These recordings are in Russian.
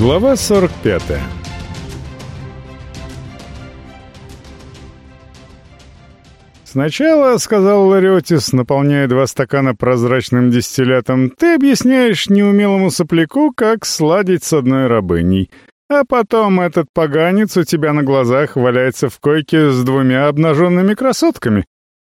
Глава 45 «Сначала, — сказал Лариотис, наполняя два стакана прозрачным дистиллятом, — ты объясняешь неумелому сопляку, как сладить с одной рабыней, а потом этот поганец у тебя на глазах валяется в койке с двумя обнаженными красотками.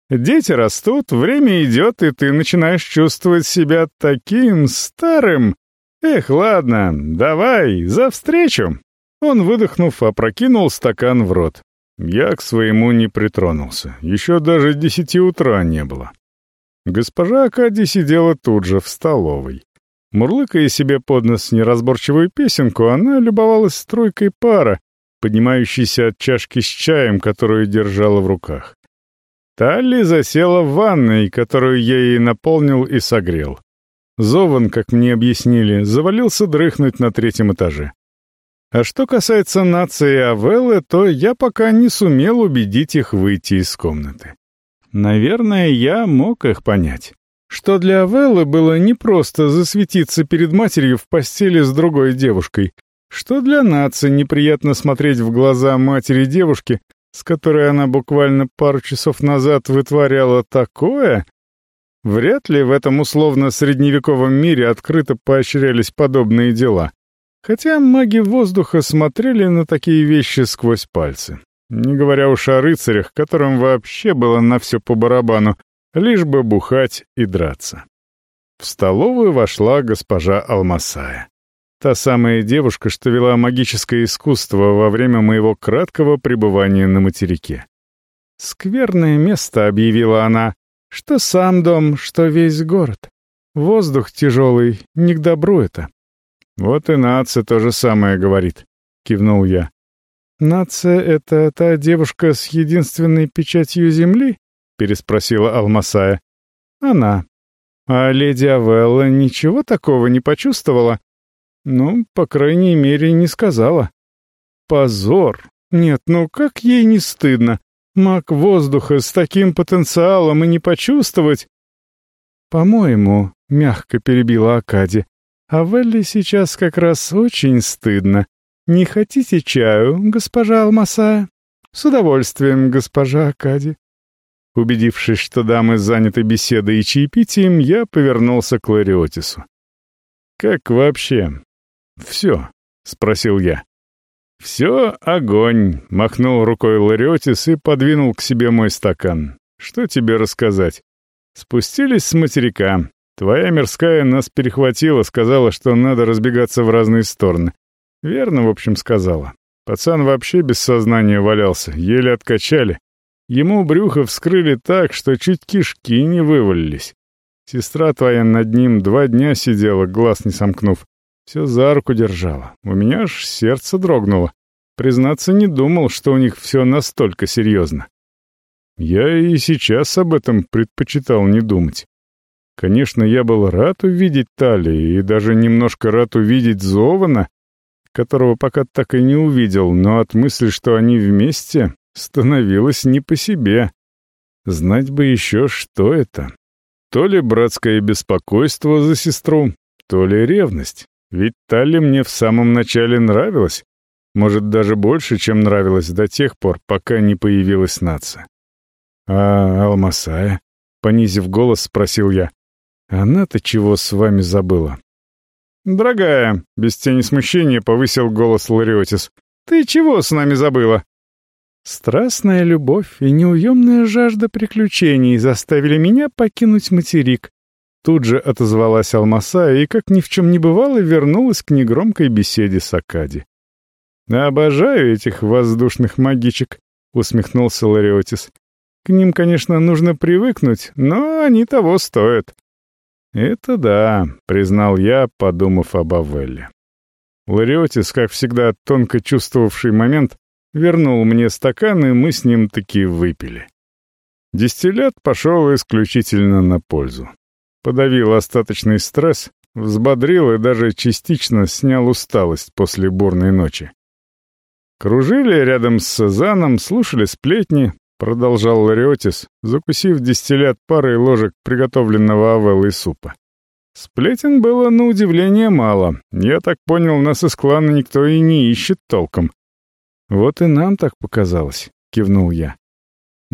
Дети растут, время идет, и ты начинаешь чувствовать себя таким старым. Эх, ладно, давай, за встречу!» Он, выдохнув, опрокинул стакан в рот. Я к своему не притронулся. Еще даже десяти утра не было. Госпожа Акади сидела тут же, в столовой. Мурлыкая себе под нос неразборчивую песенку, она любовалась стройкой пара, поднимающейся от чашки с чаем, которую держала в руках. Талли засела в ванной, которую я ей наполнил и согрел. Зован, как мне объяснили, завалился дрыхнуть на третьем этаже. А что касается нации Авеллы, то я пока не сумел убедить их выйти из комнаты. Наверное, я мог их понять. Что для Авеллы было непросто засветиться перед матерью в постели с другой девушкой, что для нации неприятно смотреть в глаза матери девушки, с которой она буквально пару часов назад вытворяла такое, вряд ли в этом условно-средневековом мире открыто поощрялись подобные дела. Хотя маги воздуха смотрели на такие вещи сквозь пальцы. Не говоря уж о рыцарях, которым вообще было на все по барабану, лишь бы бухать и драться. В столовую вошла госпожа Алмасая. Та самая девушка, что вела магическое искусство во время моего краткого пребывания на материке. «Скверное место», — объявила она, — «что сам дом, что весь город. Воздух тяжелый, не к добру это. «Вот и нация то же самое говорит», — кивнул я. «Нация — это та девушка с единственной печатью земли?» — переспросила Алмасая. «Она. А леди Авелла ничего такого не почувствовала?» «Ну, по крайней мере, не сказала». «Позор! Нет, ну как ей не стыдно? Маг воздуха с таким потенциалом и не почувствовать?» «По-моему», — мягко перебила Акади, а Велли сейчас как раз очень стыдно. Не хотите чаю, госпожа Алмаса? С удовольствием, госпожа Акади. Убедившись, что дамы заняты беседой и чаепитием, я повернулся к Лариотису. «Как вообще?» «Все», — спросил я. «Все огонь», — махнул рукой Лариотис и подвинул к себе мой стакан. «Что тебе рассказать?» Спустились с материка. Твоя мирская нас перехватила, сказала, что надо разбегаться в разные стороны. Верно, в общем, сказала. Пацан вообще без сознания валялся, еле откачали. Ему брюхо вскрыли так, что чуть кишки не вывалились. Сестра твоя над ним два дня сидела, глаз не сомкнув. Все за руку держала. У меня аж сердце дрогнуло. Признаться, не думал, что у них все настолько серьезно. Я и сейчас об этом предпочитал не думать. Конечно, я был рад увидеть Тали и даже немножко рад увидеть Зована, которого пока так и не увидел, но от мысли, что они вместе, становилось не по себе. Знать бы еще, что это. То ли братское беспокойство за сестру, то ли ревность. Ведь Талли мне в самом начале нравилась. Может, даже больше, чем нравилась до тех пор, пока не появилась нация. «А Алмасая?» — понизив голос, спросил я. Она-то чего с вами забыла?» «Дорогая», — без тени смущения повысил голос Лариотис, — «ты чего с нами забыла?» «Страстная любовь и неуемная жажда приключений заставили меня покинуть материк». Тут же отозвалась Алмаса и, как ни в чем не бывало, вернулась к негромкой беседе с Акади. «Обожаю этих воздушных магичек», — усмехнулся Лариотис. «К ним, конечно, нужно привыкнуть, но они того стоят. «Это да», — признал я, подумав об Авелле. Лариотис, как всегда тонко чувствовавший момент, вернул мне стакан, и мы с ним таки выпили. Дистиллят пошел исключительно на пользу. Подавил остаточный стресс, взбодрил и даже частично снял усталость после бурной ночи. Кружили рядом с Сезаном, слушали сплетни, продолжал Лариотис, закусив дистиллят парой ложек приготовленного авеллой супа. Сплетен было на удивление мало. Я так понял, нас из клана никто и не ищет толком. Вот и нам так показалось, кивнул я.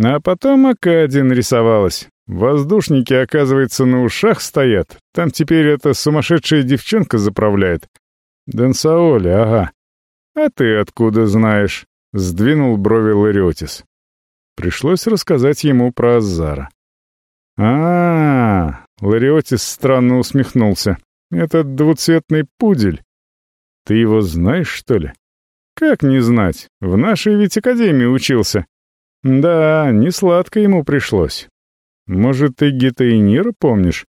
А потом Акадия нарисовалась. Воздушники, оказывается, на ушах стоят. Там теперь эта сумасшедшая девчонка заправляет. Денсаоли, ага. А ты откуда знаешь? Сдвинул брови Лариотис. Пришлось рассказать ему про Азара. а, -а, -а Лариотис странно усмехнулся. «Этот двуцветный пудель. Ты его знаешь, что ли?» «Как не знать? В нашей ведь академии учился». «Да, не сладко ему пришлось. Может, ты Гетаинира помнишь?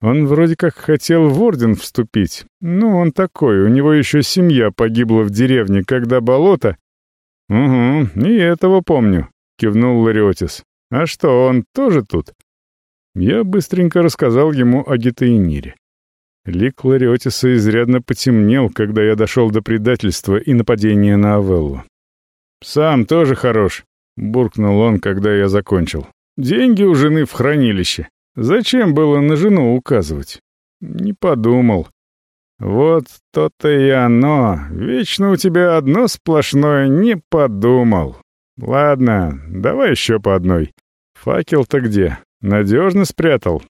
Он вроде как хотел в орден вступить. Ну, он такой, у него еще семья погибла в деревне, когда болото...» «Угу, и этого помню», — кивнул Лариотис. «А что, он тоже тут?» Я быстренько рассказал ему о Гетаинире. Лик Лариотиса изрядно потемнел, когда я дошел до предательства и нападения на Авеллу. «Сам тоже хорош», — буркнул он, когда я закончил. «Деньги у жены в хранилище. Зачем было на жену указывать?» «Не подумал». «Вот то-то и оно. Вечно у тебя одно сплошное «не подумал». Ладно, давай еще по одной. Факел-то где? Надежно спрятал.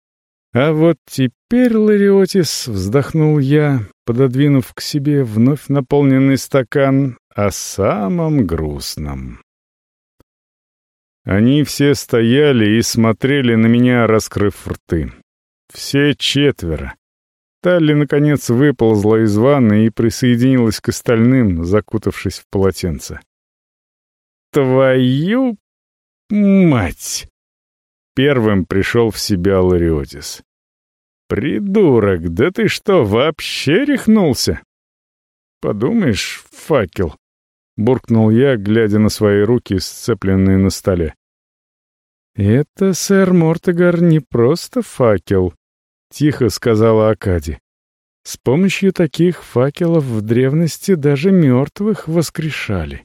А вот теперь, Лариотис, вздохнул я, пододвинув к себе вновь наполненный стакан, о самом грустном. Они все стояли и смотрели на меня, раскрыв рты. Все четверо. Талли, наконец, выползла из ванны и присоединилась к остальным, закутавшись в полотенце. «Твою мать!» Первым пришел в себя Лариотис. «Придурок, да ты что, вообще рехнулся?» «Подумаешь, факел», — буркнул я, глядя на свои руки, сцепленные на столе. «Это, сэр Мортегар, не просто факел», — тихо сказала Акади. «С помощью таких факелов в древности даже мертвых воскрешали.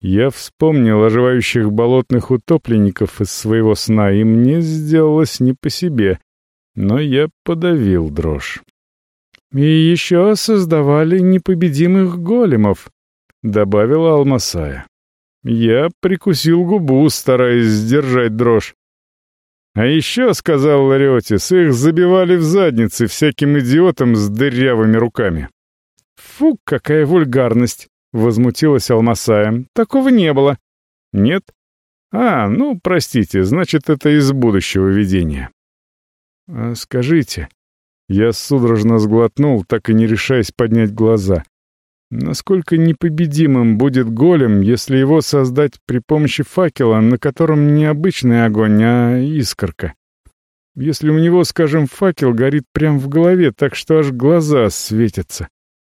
Я вспомнил оживающих болотных утопленников из своего сна, и мне сделалось не по себе, но я подавил дрожь. «И еще создавали непобедимых големов», — добавила Алмасая. Я прикусил губу, стараясь сдержать дрожь. «А еще, — сказал Лариотис, — их забивали в задницы всяким идиотам с дырявыми руками». «Фу, какая вульгарность!» Возмутилась Алмасая. «Такого не было». «Нет?» «А, ну, простите, значит, это из будущего видения». «А скажите...» Я судорожно сглотнул, так и не решаясь поднять глаза. Насколько непобедимым будет голем, если его создать при помощи факела, на котором не обычный огонь, а искорка? Если у него, скажем, факел горит прямо в голове, так что аж глаза светятся.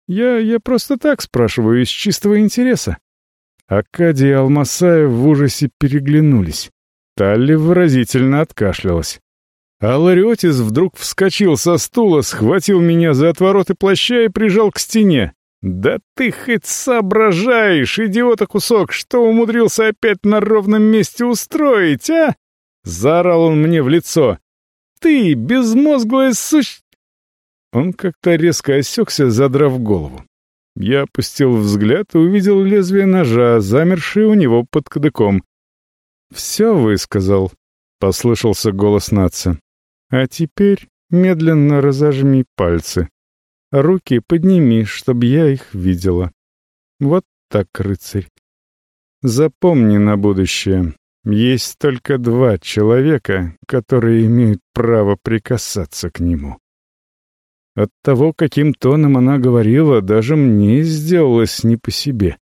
Я, я просто так спрашиваю, из чистого интереса». Акадия и Алмасаев в ужасе переглянулись. Талли выразительно откашлялась. А Лариотис вдруг вскочил со стула, схватил меня за отвороты плаща и прижал к стене. «Да ты хоть соображаешь, идиота кусок, что умудрился опять на ровном месте устроить, а?» Заорал он мне в лицо. «Ты, безмозглая сущ...» Он как-то резко осекся, задрав голову. Я опустил взгляд и увидел лезвие ножа, замершее у него под кадыком. «Все высказал», — послышался голос наца. «А теперь медленно разожми пальцы. Руки подними, чтобы я их видела. Вот так, рыцарь. Запомни на будущее, есть только два человека, которые имеют право прикасаться к нему. От того, каким тоном она говорила, даже мне сделалось не по себе.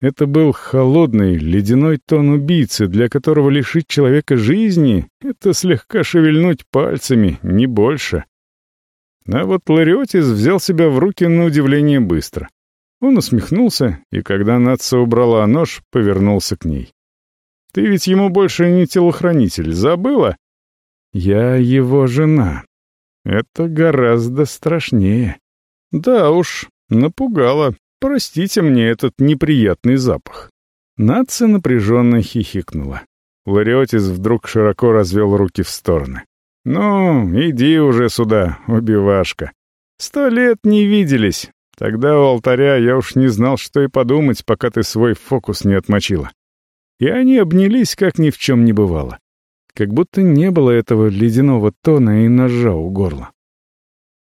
Это был холодный, ледяной тон убийцы, для которого лишить человека жизни — это слегка шевельнуть пальцами, не больше. А вот Лариотис взял себя в руки на удивление быстро. Он усмехнулся, и когда Натса убрала нож, повернулся к ней. «Ты ведь ему больше не телохранитель, забыла?» «Я его жена», это гораздо страшнее. Да уж, напугало. Простите мне этот неприятный запах. Нация напряженно хихикнула. Лариотис вдруг широко развел руки в стороны. «Ну, иди уже сюда, убивашка. Сто лет не виделись. Тогда у алтаря я уж не знал, что и подумать, пока ты свой фокус не отмочила». И они обнялись, как ни в чем не бывало. Как будто не было этого ледяного тона и ножа у горла.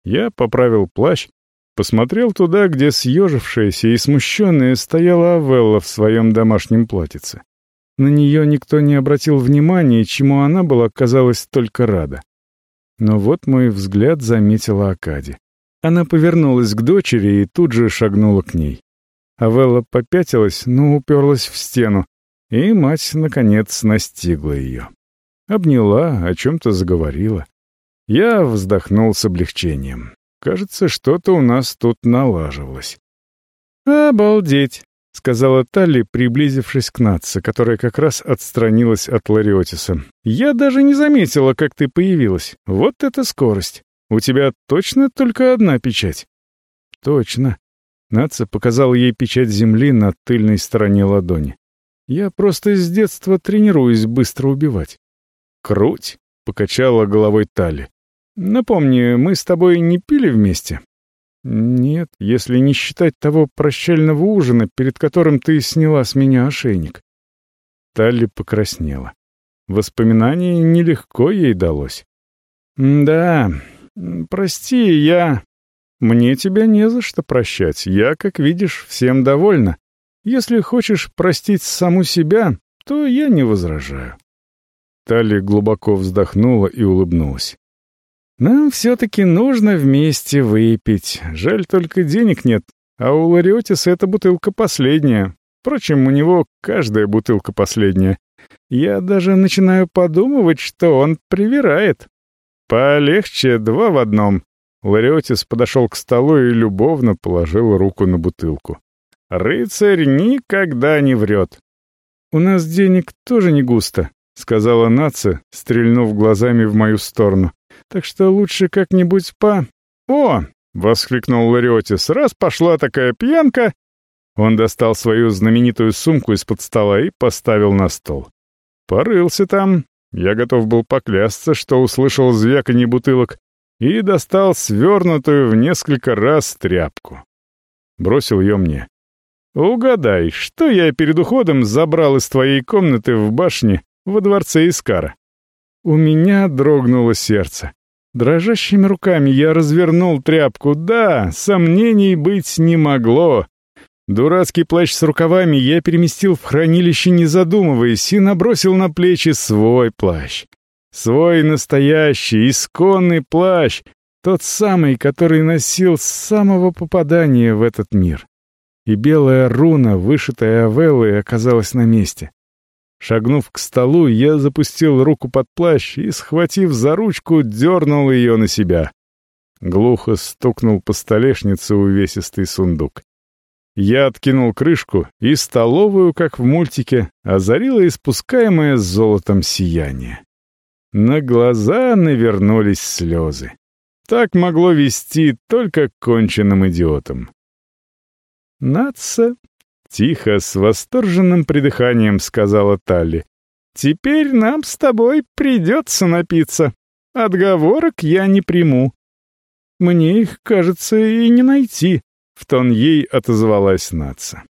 Я поправил плащ, посмотрел туда, где съежившаяся и смущенная стояла Авелла в своем домашнем платьице. На нее никто не обратил внимания, чему она была, казалось, только рада. Но вот мой взгляд заметила Акади. Она повернулась к дочери и тут же шагнула к ней. Авелла попятилась, но уперлась в стену, и мать, наконец, настигла ее. Обняла, о чем-то заговорила. Я вздохнул с облегчением. Кажется, что-то у нас тут налаживалось. «Обалдеть!» — сказала Талли, приблизившись к Натце, которая как раз отстранилась от Лариотиса. «Я даже не заметила, как ты появилась. Вот это скорость! У тебя точно только одна печать?» «Точно». Натца показал ей печать земли на тыльной стороне ладони. «Я просто с детства тренируюсь быстро убивать». «Круть!» — покачала головой Талли. «Напомни, мы с тобой не пили вместе?» «Нет, если не считать того прощального ужина, перед которым ты сняла с меня ошейник». Талли покраснела. Воспоминание нелегко ей далось. «Да, прости, я...» «Мне тебя не за что прощать. Я, как видишь, всем довольна. Если хочешь простить саму себя, то я не возражаю». Талли глубоко вздохнула и улыбнулась. Нам все-таки нужно вместе выпить. Жаль, только денег нет. А у Лариотиса эта бутылка последняя. Впрочем, у него каждая бутылка последняя. Я даже начинаю подумывать, что он привирает. Полегче, два в одном. Лариотис подошел к столу и любовно положил руку на бутылку. «Рыцарь никогда не врет». «У нас денег тоже не густо», — сказала Наца, стрельнув глазами в мою сторону. Так что лучше как-нибудь по...» «О!» — воскликнул Лариотис. «Раз пошла такая пьянка...» Он достал свою знаменитую сумку из-под стола и поставил на стол. Порылся там. Я готов был поклясться, что услышал звяканье бутылок, и достал свернутую в несколько раз тряпку. Бросил ее мне. «Угадай, что я перед уходом забрал из твоей комнаты в башне во дворце Искара?» У меня дрогнуло сердце. Дрожащими руками я развернул тряпку. Да, сомнений быть не могло. Дурацкий плащ с рукавами я переместил в хранилище, не задумываясь, и набросил на плечи свой плащ. Свой настоящий, исконный плащ, тот самый, который носил с самого попадания в этот мир. И белая руна, вышитая Авеллой, оказалась на месте. Шагнув к столу, я запустил руку под плащ и, схватив за ручку, дернул ее на себя. Глухо стукнул по столешнице увесистый сундук. Я откинул крышку, и столовую, как в мультике, озарило испускаемое золотом сияние. На глаза навернулись слезы. Так могло вести только конченным идиотом. Наца Тихо, с восторженным придыханием сказала Талли. «Теперь нам с тобой придется напиться. Отговорок я не приму». «Мне их, кажется, и не найти», — в тон ей отозвалась Наца.